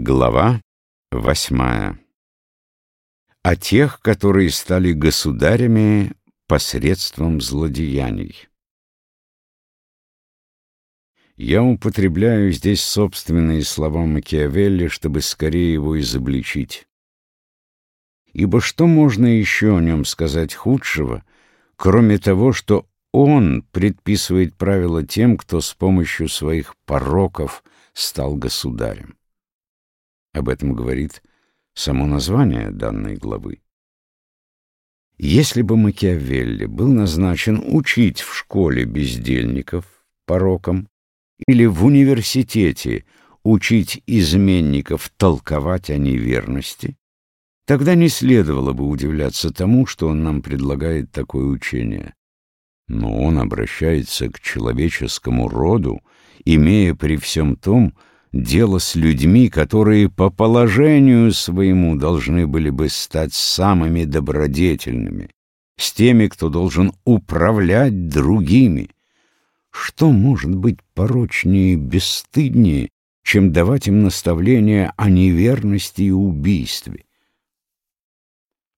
Глава восьмая. О тех, которые стали государями посредством злодеяний. Я употребляю здесь собственные слова Макиавелли, чтобы скорее его изобличить. Ибо что можно еще о нем сказать худшего, кроме того, что он предписывает правила тем, кто с помощью своих пороков стал государем? Об этом говорит само название данной главы. Если бы Макиавелли был назначен учить в школе бездельников порокам или в университете учить изменников толковать о неверности, тогда не следовало бы удивляться тому, что он нам предлагает такое учение. Но он обращается к человеческому роду, имея при всем том, дело с людьми, которые по положению своему должны были бы стать самыми добродетельными, с теми, кто должен управлять другими. Что может быть порочнее и бесстыднее, чем давать им наставления о неверности и убийстве?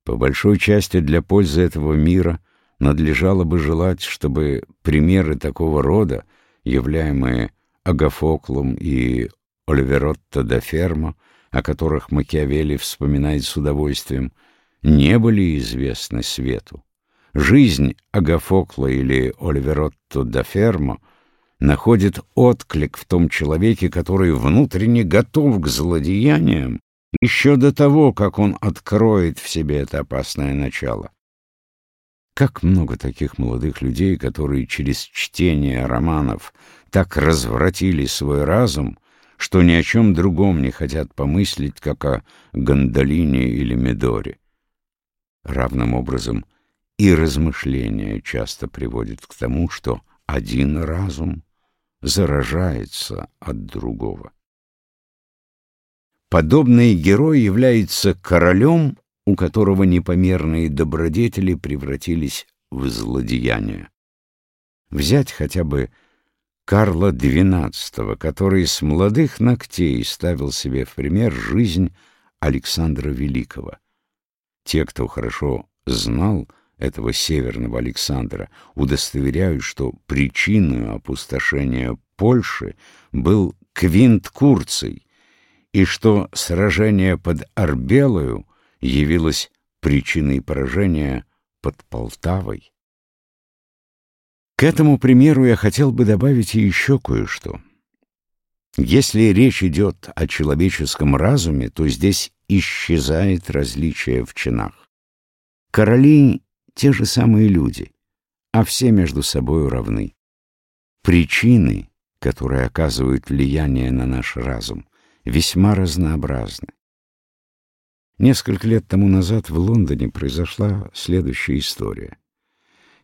По большой части для пользы этого мира надлежало бы желать, чтобы примеры такого рода, являемые Агафоклом и Оливеротто да Фермо, о которых Макиавелли вспоминает с удовольствием, не были известны свету. Жизнь Агафокла или Оливеротто да Фермо находит отклик в том человеке, который внутренне готов к злодеяниям еще до того, как он откроет в себе это опасное начало. Как много таких молодых людей, которые через чтение романов так развратили свой разум, что ни о чем другом не хотят помыслить, как о Гондолине или Медоре. Равным образом и размышления часто приводят к тому, что один разум заражается от другого. Подобный герой является королем, у которого непомерные добродетели превратились в злодеяния. Взять хотя бы Карла XII, который с молодых ногтей ставил себе в пример жизнь Александра Великого. Те, кто хорошо знал этого северного Александра, удостоверяют, что причиной опустошения Польши был Квинт Курций, и что сражение под Арбелою явилось причиной поражения под Полтавой. К этому примеру я хотел бы добавить еще кое-что. Если речь идет о человеческом разуме, то здесь исчезает различие в чинах. Короли — те же самые люди, а все между собой равны. Причины, которые оказывают влияние на наш разум, весьма разнообразны. Несколько лет тому назад в Лондоне произошла следующая история.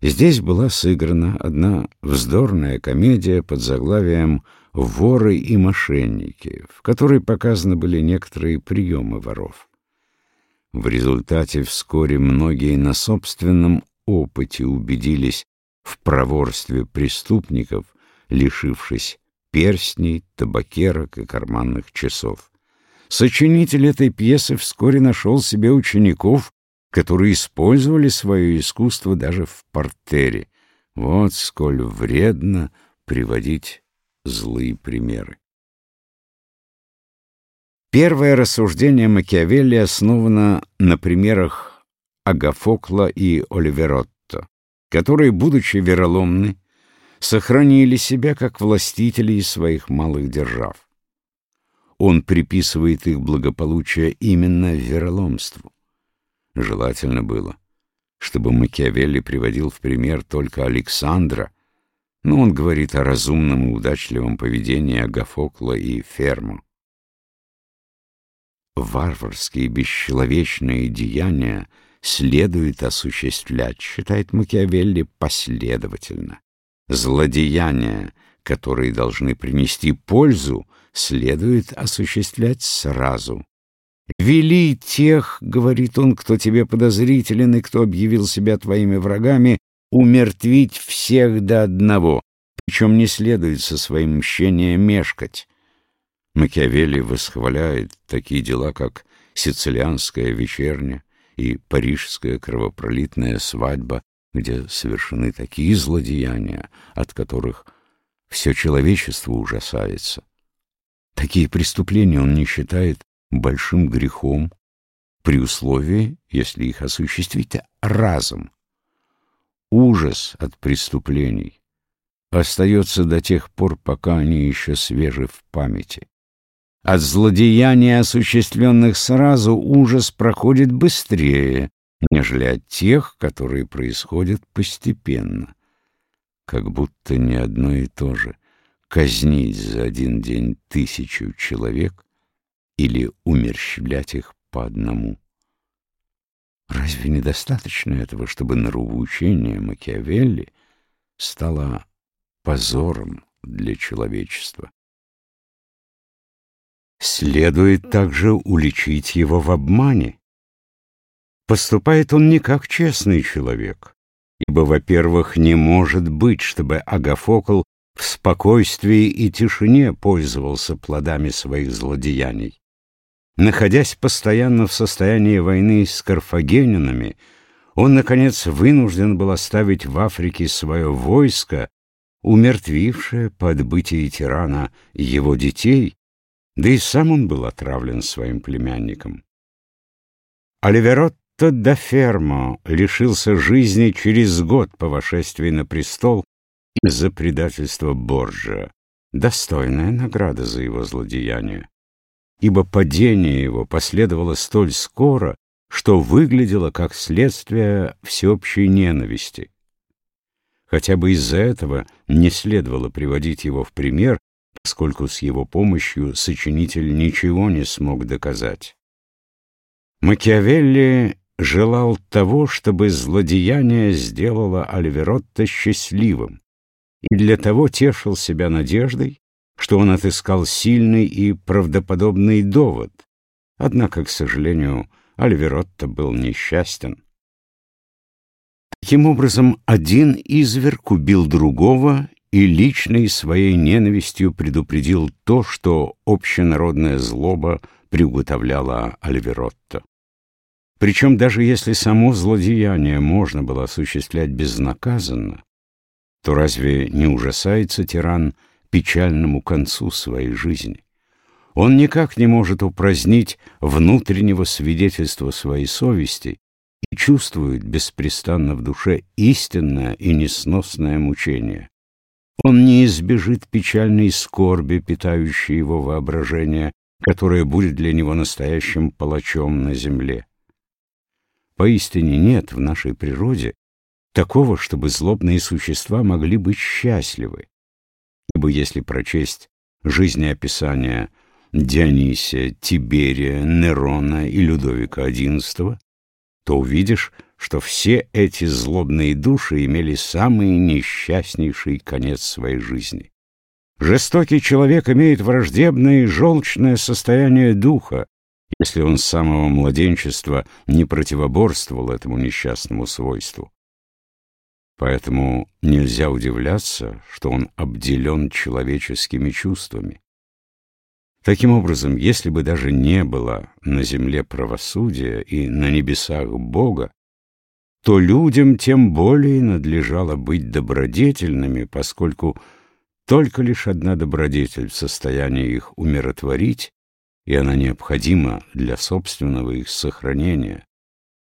Здесь была сыграна одна вздорная комедия под заглавием «Воры и мошенники», в которой показаны были некоторые приемы воров. В результате вскоре многие на собственном опыте убедились в проворстве преступников, лишившись перстней, табакерок и карманных часов. Сочинитель этой пьесы вскоре нашел себе учеников, которые использовали свое искусство даже в портере. Вот сколь вредно приводить злые примеры. Первое рассуждение Макиавелли основано на примерах Агафокла и Оливеротто, которые, будучи вероломны, сохранили себя как властители своих малых держав. Он приписывает их благополучие именно вероломству. Желательно было, чтобы Макиавелли приводил в пример только Александра, но он говорит о разумном и удачливом поведении Агафокла и Ферму. Варварские бесчеловечные деяния следует осуществлять, считает Макиавелли, последовательно. Злодеяния, которые должны принести пользу, следует осуществлять сразу, «Вели тех, — говорит он, — кто тебе подозрителен и кто объявил себя твоими врагами, умертвить всех до одного, причем не следует со своим мщением мешкать». Макиавелли восхваляет такие дела, как сицилианская вечерня и парижская кровопролитная свадьба, где совершены такие злодеяния, от которых все человечество ужасается. Такие преступления он не считает большим грехом, при условии, если их осуществить разом. Ужас от преступлений остается до тех пор, пока они еще свежи в памяти. От злодеяний, осуществленных сразу, ужас проходит быстрее, нежели от тех, которые происходят постепенно. Как будто не одно и то же — казнить за один день тысячу человек или умерщвлять их по одному. Разве недостаточно этого, чтобы нравоучение Макиавелли стало позором для человечества? Следует также уличить его в обмане. Поступает он не как честный человек, ибо, во-первых, не может быть, чтобы Агафокл в спокойствии и тишине пользовался плодами своих злодеяний. Находясь постоянно в состоянии войны с карфагенинами, он, наконец, вынужден был оставить в Африке свое войско, умертвившее по отбытии тирана его детей, да и сам он был отравлен своим племянником. Оливеротто да Фермо лишился жизни через год по вошествии на престол из-за предательства Борджа, достойная награда за его злодеяние ибо падение его последовало столь скоро, что выглядело как следствие всеобщей ненависти. Хотя бы из-за этого не следовало приводить его в пример, поскольку с его помощью сочинитель ничего не смог доказать. Макиавелли желал того, чтобы злодеяние сделало Альверотто счастливым, и для того тешил себя надеждой, что он отыскал сильный и правдоподобный довод. Однако, к сожалению, Альверотто был несчастен. Таким образом, один изверг убил другого и личной своей ненавистью предупредил то, что общенародная злоба приуготовляла Альверотто. Причем даже если само злодеяние можно было осуществлять безнаказанно, то разве не ужасается тиран печальному концу своей жизни. Он никак не может упразднить внутреннего свидетельства своей совести и чувствует беспрестанно в душе истинное и несносное мучение. Он не избежит печальной скорби, питающей его воображение, которое будет для него настоящим палачом на земле. Поистине нет в нашей природе такого, чтобы злобные существа могли быть счастливы ибо если прочесть жизнеописания Дионисия, Тиберия, Нерона и Людовика XI, то увидишь, что все эти злобные души имели самый несчастнейший конец своей жизни. Жестокий человек имеет враждебное и желчное состояние духа, если он с самого младенчества не противоборствовал этому несчастному свойству. Поэтому нельзя удивляться, что он обделен человеческими чувствами. Таким образом, если бы даже не было на земле правосудия и на небесах Бога, то людям тем более надлежало быть добродетельными, поскольку только лишь одна добродетель в состоянии их умиротворить, и она необходима для собственного их сохранения.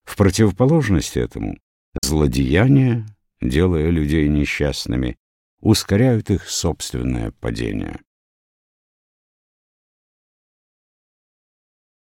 В противоположность этому, злодеяние делая людей несчастными, ускоряют их собственное падение.